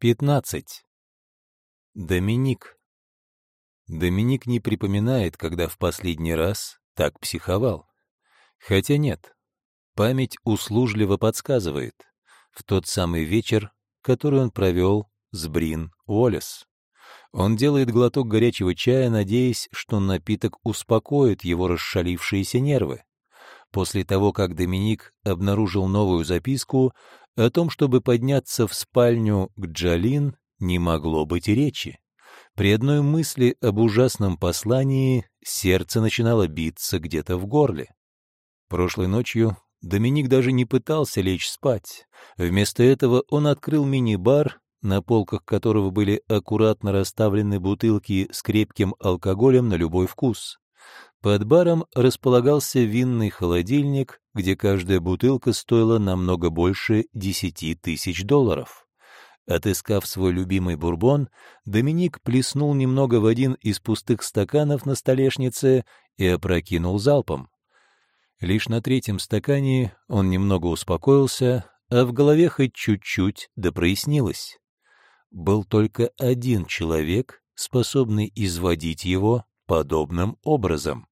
15. Доминик. Доминик не припоминает, когда в последний раз так психовал. Хотя нет, память услужливо подсказывает. В тот самый вечер, который он провел с Брин Уоллес. Он делает глоток горячего чая, надеясь, что напиток успокоит его расшалившиеся нервы. После того, как Доминик обнаружил новую записку, о том, чтобы подняться в спальню к Джалин, не могло быть и речи. При одной мысли об ужасном послании сердце начинало биться где-то в горле. Прошлой ночью Доминик даже не пытался лечь спать. Вместо этого он открыл мини-бар, на полках которого были аккуратно расставлены бутылки с крепким алкоголем на любой вкус. Под баром располагался винный холодильник, где каждая бутылка стоила намного больше десяти тысяч долларов. Отыскав свой любимый бурбон, Доминик плеснул немного в один из пустых стаканов на столешнице и опрокинул залпом. Лишь на третьем стакане он немного успокоился, а в голове хоть чуть-чуть да прояснилось. Был только один человек, способный изводить его подобным образом,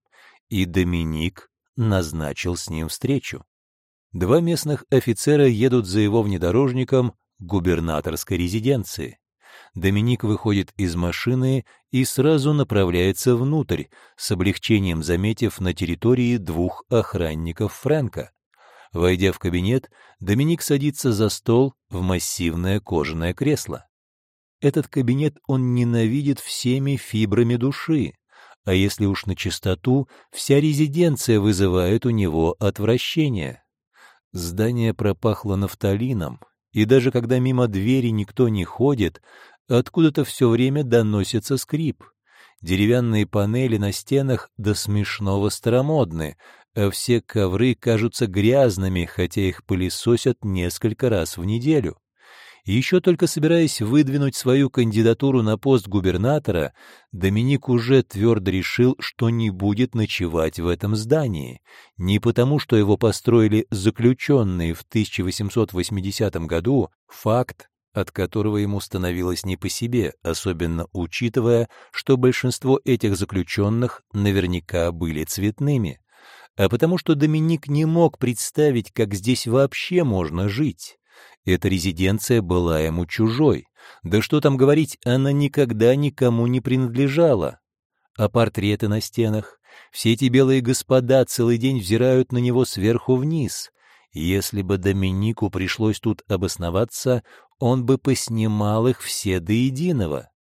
и Доминик назначил с ним встречу. Два местных офицера едут за его внедорожником губернаторской резиденции. Доминик выходит из машины и сразу направляется внутрь, с облегчением заметив на территории двух охранников Фрэнка. Войдя в кабинет, Доминик садится за стол в массивное кожаное кресло. Этот кабинет он ненавидит всеми фибрами души, а если уж на чистоту, вся резиденция вызывает у него отвращение. Здание пропахло нафталином, и даже когда мимо двери никто не ходит, откуда-то все время доносится скрип. Деревянные панели на стенах до смешного старомодны, а все ковры кажутся грязными, хотя их пылесосят несколько раз в неделю. Еще только собираясь выдвинуть свою кандидатуру на пост губернатора, Доминик уже твердо решил, что не будет ночевать в этом здании. Не потому, что его построили заключенные в 1880 году, факт, от которого ему становилось не по себе, особенно учитывая, что большинство этих заключенных наверняка были цветными, а потому что Доминик не мог представить, как здесь вообще можно жить. Эта резиденция была ему чужой. Да что там говорить, она никогда никому не принадлежала. А портреты на стенах? Все эти белые господа целый день взирают на него сверху вниз. Если бы Доминику пришлось тут обосноваться, он бы поснимал их все до единого.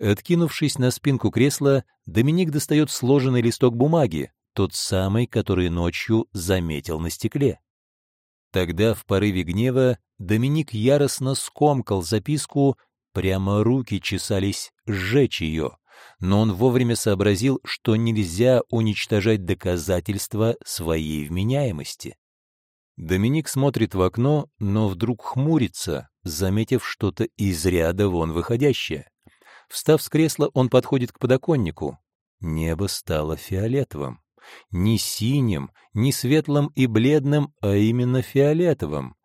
Откинувшись на спинку кресла, Доминик достает сложенный листок бумаги, тот самый, который ночью заметил на стекле. Тогда в порыве гнева Доминик яростно скомкал записку, прямо руки чесались сжечь ее, но он вовремя сообразил, что нельзя уничтожать доказательства своей вменяемости. Доминик смотрит в окно, но вдруг хмурится, заметив что-то из ряда вон выходящее. Встав с кресла, он подходит к подоконнику. Небо стало фиолетовым не синим, не светлым и бледным, а именно фиолетовым,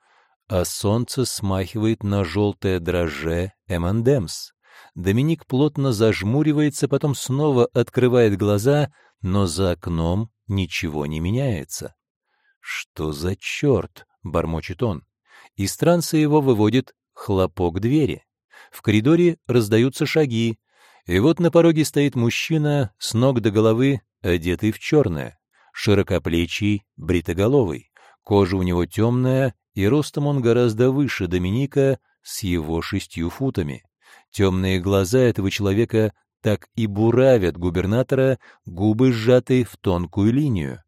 а солнце смахивает на желтое дрожже M&M's. Доминик плотно зажмуривается, потом снова открывает глаза, но за окном ничего не меняется. «Что за черт?» — бормочет он. Из транса его выводит хлопок двери. В коридоре раздаются шаги, и вот на пороге стоит мужчина с ног до головы одетый в черное, широкоплечий, бритоголовый. Кожа у него темная, и ростом он гораздо выше Доминика с его шестью футами. Темные глаза этого человека так и буравят губернатора, губы сжаты в тонкую линию.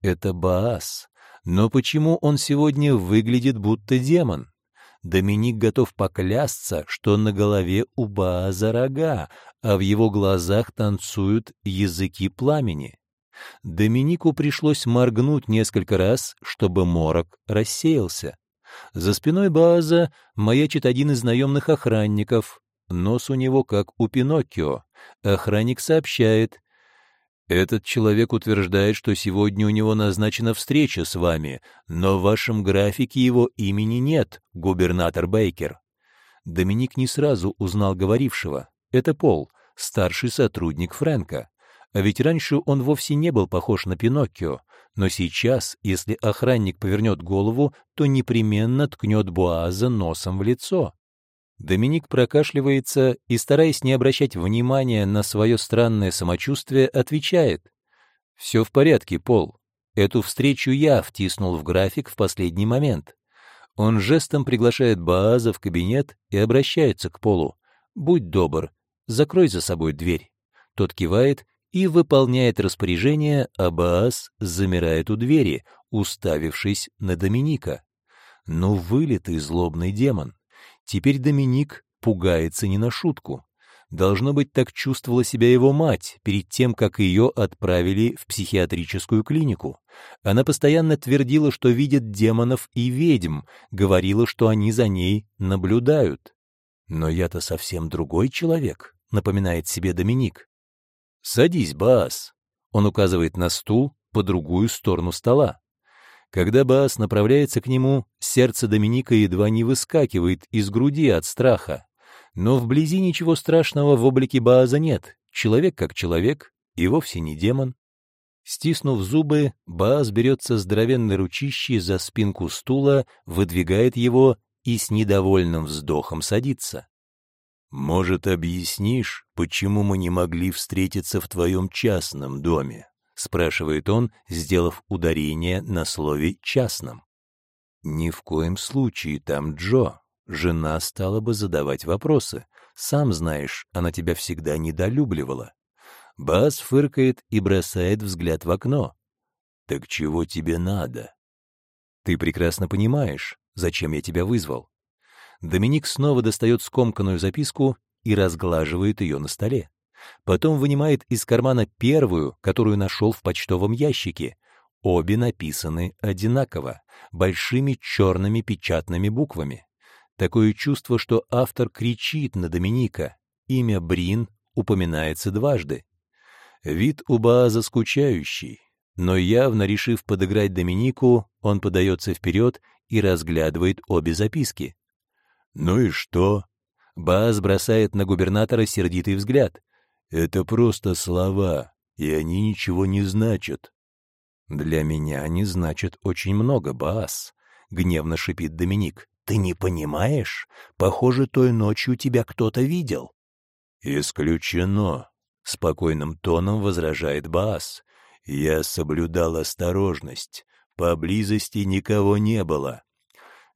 Это Баас. Но почему он сегодня выглядит будто демон? Доминик готов поклясться, что на голове у Бааза рога, а в его глазах танцуют языки пламени. Доминику пришлось моргнуть несколько раз, чтобы морок рассеялся. За спиной Бааза маячит один из наемных охранников. Нос у него как у Пиноккио. Охранник сообщает, этот человек утверждает, что сегодня у него назначена встреча с вами, но в вашем графике его имени нет, губернатор Бейкер. Доминик не сразу узнал говорившего. Это Пол, старший сотрудник Фрэнка. А ведь раньше он вовсе не был похож на Пиноккио, но сейчас, если охранник повернет голову, то непременно ткнет Буаза носом в лицо. Доминик прокашливается и, стараясь не обращать внимания на свое странное самочувствие, отвечает. «Все в порядке, Пол. Эту встречу я втиснул в график в последний момент». Он жестом приглашает Бааза в кабинет и обращается к Полу. «Будь добр, закрой за собой дверь». Тот кивает и выполняет распоряжение, а Баас замирает у двери, уставившись на Доминика. Ну, вылитый злобный демон. Теперь Доминик пугается не на шутку. Должно быть, так чувствовала себя его мать перед тем, как ее отправили в психиатрическую клинику. Она постоянно твердила, что видит демонов и ведьм, говорила, что они за ней наблюдают. «Но я-то совсем другой человек», — напоминает себе Доминик. «Садись, Баас!» Он указывает на стул по другую сторону стола. Когда Баас направляется к нему, сердце Доминика едва не выскакивает из груди от страха. Но вблизи ничего страшного в облике Бааза нет. Человек как человек, и вовсе не демон. Стиснув зубы, Баас берется здоровенной ручищей за спинку стула, выдвигает его и с недовольным вздохом садится. «Может, объяснишь, почему мы не могли встретиться в твоем частном доме?» — спрашивает он, сделав ударение на слове «частном». «Ни в коем случае там Джо. Жена стала бы задавать вопросы. Сам знаешь, она тебя всегда недолюбливала». Бас фыркает и бросает взгляд в окно. «Так чего тебе надо?» «Ты прекрасно понимаешь, зачем я тебя вызвал. Доминик снова достает скомканную записку и разглаживает ее на столе. Потом вынимает из кармана первую, которую нашел в почтовом ящике. Обе написаны одинаково, большими черными печатными буквами. Такое чувство, что автор кричит на Доминика. Имя Брин упоминается дважды. Вид у Бааза скучающий, но явно решив подыграть Доминику, он подается вперед и разглядывает обе записки. «Ну и что?» Баз бросает на губернатора сердитый взгляд. «Это просто слова, и они ничего не значат». «Для меня они значат очень много, Баз», — гневно шипит Доминик. «Ты не понимаешь? Похоже, той ночью тебя кто-то видел». «Исключено», — спокойным тоном возражает Баас. «Я соблюдал осторожность. Поблизости никого не было.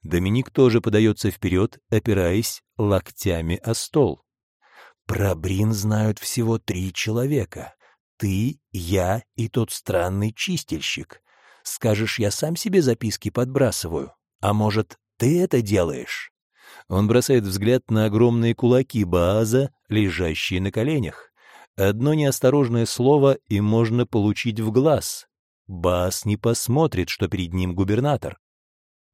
Доминик тоже подается вперед, опираясь локтями о стол. «Про Брин знают всего три человека. Ты, я и тот странный чистильщик. Скажешь, я сам себе записки подбрасываю? А может, ты это делаешь?» Он бросает взгляд на огромные кулаки Бааза, лежащие на коленях. Одно неосторожное слово, и можно получить в глаз. Баас не посмотрит, что перед ним губернатор.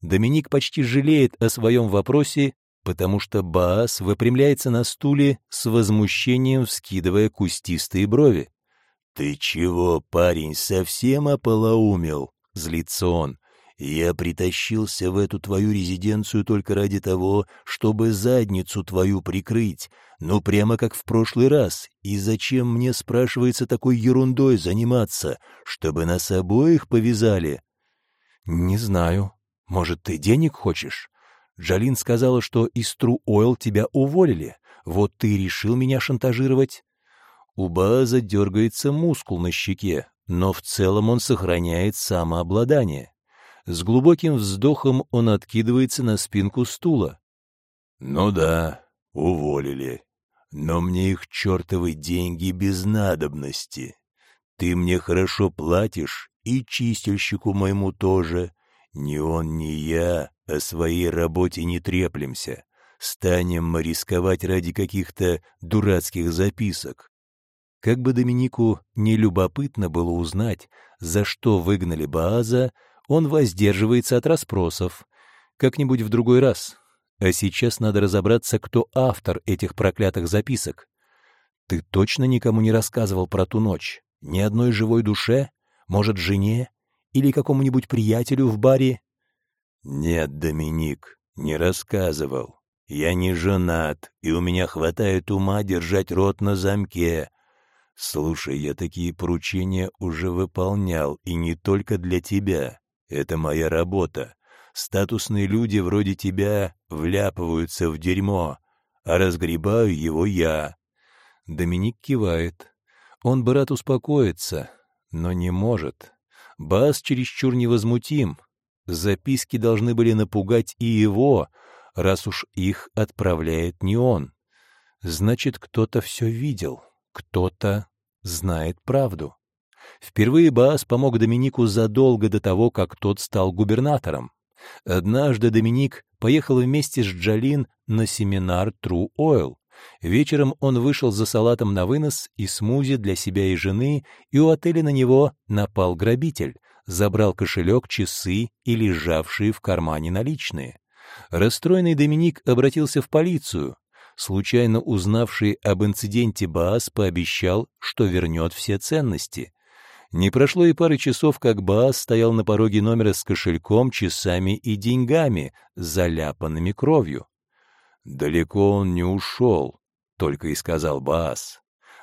Доминик почти жалеет о своем вопросе, потому что Баас выпрямляется на стуле с возмущением, вскидывая кустистые брови. «Ты чего, парень, совсем ополоумел?» — злится он. «Я притащился в эту твою резиденцию только ради того, чтобы задницу твою прикрыть, ну прямо как в прошлый раз. И зачем мне, спрашивается, такой ерундой заниматься, чтобы нас обоих повязали?» «Не знаю», может, ты денег хочешь? Джалин сказала, что из Тру Ойл тебя уволили. Вот ты решил меня шантажировать?» У Бааза дергается мускул на щеке, но в целом он сохраняет самообладание. С глубоким вздохом он откидывается на спинку стула. «Ну да, уволили. Но мне их чертовы деньги без надобности. Ты мне хорошо платишь, и чистильщику моему тоже. Ни он, ни я о своей работе не треплемся. Станем мы рисковать ради каких-то дурацких записок. Как бы Доминику не любопытно было узнать, за что выгнали Бааза, он воздерживается от расспросов. Как-нибудь в другой раз. А сейчас надо разобраться, кто автор этих проклятых записок. Ты точно никому не рассказывал про ту ночь? Ни одной живой душе? Может, жене? Или какому-нибудь приятелю в баре? Нет, Доминик, не рассказывал. Я не женат, и у меня хватает ума держать рот на замке. Слушай, я такие поручения уже выполнял, и не только для тебя. Это моя работа. Статусные люди вроде тебя вляпываются в дерьмо, а разгребаю его я. Доминик кивает. Он бы рад успокоиться, но не может. Бас чересчур невозмутим. Записки должны были напугать и его, раз уж их отправляет не он. Значит, кто-то все видел, кто-то знает правду. Впервые Баас помог Доминику задолго до того, как тот стал губернатором. Однажды Доминик поехал вместе с Джалин на семинар True Oil. Вечером он вышел за салатом на вынос и смузи для себя и жены, и у отеля на него напал грабитель, забрал кошелек, часы и лежавшие в кармане наличные. Расстроенный Доминик обратился в полицию. Случайно узнавший об инциденте Баас пообещал, что вернет все ценности. Не прошло и пары часов, как Баас стоял на пороге номера с кошельком, часами и деньгами, заляпанными кровью. «Далеко он не ушел», — только и сказал Баас.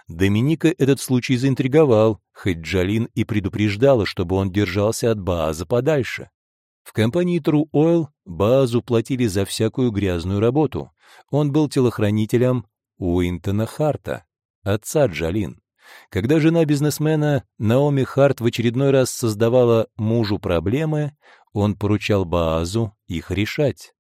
Доминика этот случай заинтриговал, хоть Джалин и предупреждала, чтобы он держался от Бааза подальше. В компании True Oil Баазу платили за всякую грязную работу. Он был телохранителем Уинтона Харта, отца Джалин. Когда жена бизнесмена Наоми Харт в очередной раз создавала мужу проблемы, он поручал Баазу их решать.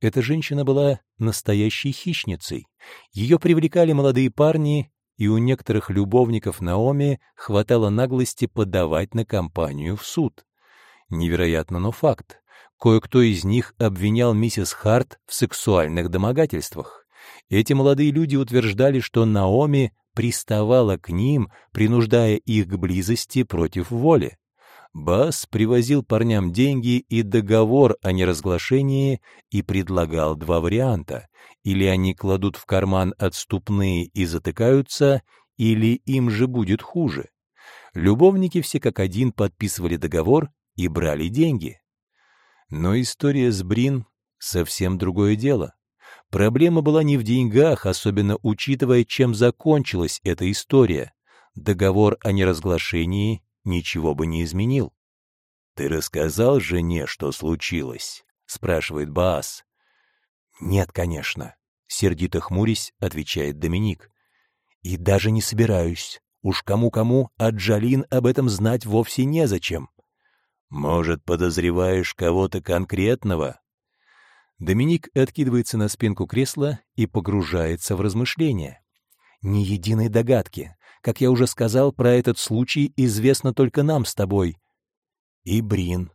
Эта женщина была настоящей хищницей. Ее привлекали молодые парни, и у некоторых любовников Наоми хватало наглости подавать на компанию в суд. Невероятно, но факт. Кое-кто из них обвинял миссис Харт в сексуальных домогательствах. Эти молодые люди утверждали, что Наоми приставала к ним, принуждая их к близости против воли. Бас привозил парням деньги и договор о неразглашении и предлагал два варианта. Или они кладут в карман отступные и затыкаются, или им же будет хуже. Любовники все как один подписывали договор и брали деньги. Но история с Брин — совсем другое дело. Проблема была не в деньгах, особенно учитывая, чем закончилась эта история. Договор о неразглашении ничего бы не изменил. «Ты рассказал жене, что случилось?» — спрашивает Баас. «Нет, конечно», — сердито хмурясь, отвечает Доминик. «И даже не собираюсь. Уж кому-кому, а Джалин об этом знать вовсе незачем». «Может, подозреваешь кого-то конкретного?» Доминик откидывается на спинку кресла и погружается в размышления. «Ни единой догадки. Как я уже сказал, про этот случай известно только нам с тобой». «И Брин.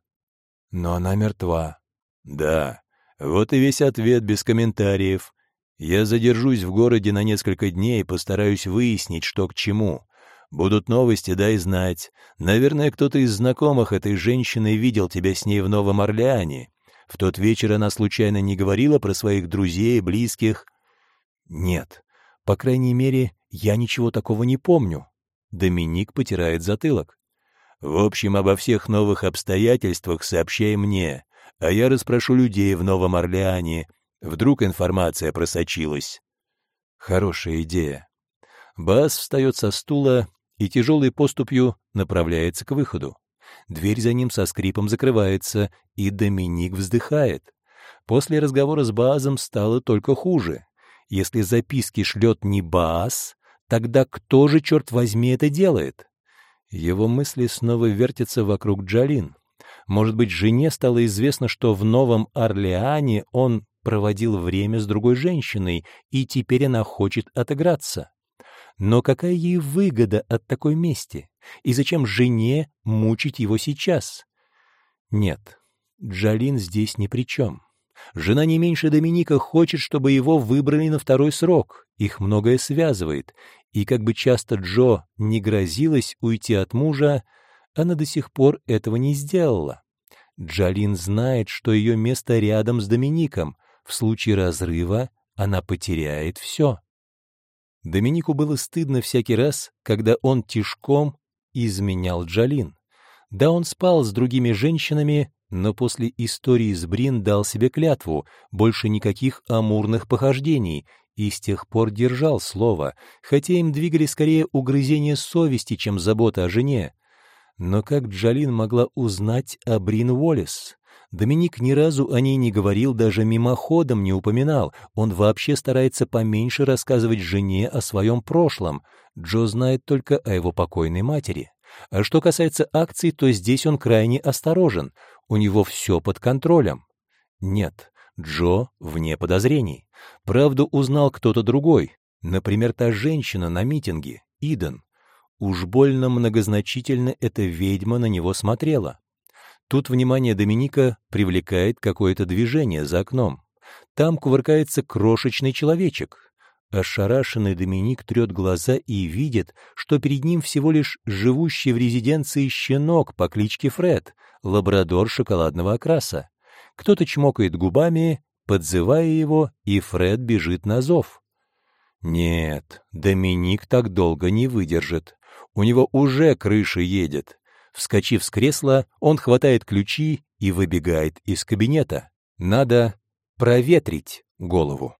Но она мертва». «Да, вот и весь ответ без комментариев. Я задержусь в городе на несколько дней и постараюсь выяснить, что к чему. Будут новости, дай знать. Наверное, кто-то из знакомых этой женщины видел тебя с ней в Новом Орлеане. В тот вечер она случайно не говорила про своих друзей, близких. Нет, по крайней мере, я ничего такого не помню. Доминик потирает затылок. В общем, обо всех новых обстоятельствах сообщай мне, а я расспрошу людей в Новом Орлеане. Вдруг информация просочилась. Хорошая идея. Бас встает со стула и тяжелой поступью направляется к выходу. Дверь за ним со скрипом закрывается, и Доминик вздыхает. После разговора с Баазом стало только хуже. Если записки шлет не Баас, тогда кто же, черт возьми, это делает? Его мысли снова вертятся вокруг Джалин. Может быть, жене стало известно, что в Новом Орлеане он проводил время с другой женщиной, и теперь она хочет отыграться. Но какая ей выгода от такой мести? И зачем жене мучить его сейчас? Нет, Джалин здесь ни при чем. Жена не меньше Доминика хочет, чтобы его выбрали на второй срок. Их многое связывает. И как бы часто Джо не грозилась уйти от мужа, она до сих пор этого не сделала. Джалин знает, что ее место рядом с Домиником. В случае разрыва она потеряет все. Доминику было стыдно всякий раз, когда он тишком изменял Джалин. Да, он спал с другими женщинами, но после истории с Брин дал себе клятву, больше никаких амурных похождений, и с тех пор держал слово, хотя им двигали скорее угрызения совести, чем забота о жене. Но как Джалин могла узнать о Брин Уоллес? Доминик ни разу о ней не говорил, даже мимоходом не упоминал. Он вообще старается поменьше рассказывать жене о своем прошлом. Джо знает только о его покойной матери. А что касается акций, то здесь он крайне осторожен. У него все под контролем. Нет, Джо вне подозрений. Правду узнал кто-то другой. Например, та женщина на митинге, Иден. Уж больно многозначительно эта ведьма на него смотрела. Тут внимание Доминика привлекает какое-то движение за окном. Там кувыркается крошечный человечек. Ошарашенный Доминик трет глаза и видит, что перед ним всего лишь живущий в резиденции щенок по кличке Фред, лабрадор шоколадного окраса. Кто-то чмокает губами, подзывая его, и Фред бежит на зов. Нет, Доминик так долго не выдержит. У него уже крыша едет. Вскочив с кресла, он хватает ключи и выбегает из кабинета. Надо проветрить голову.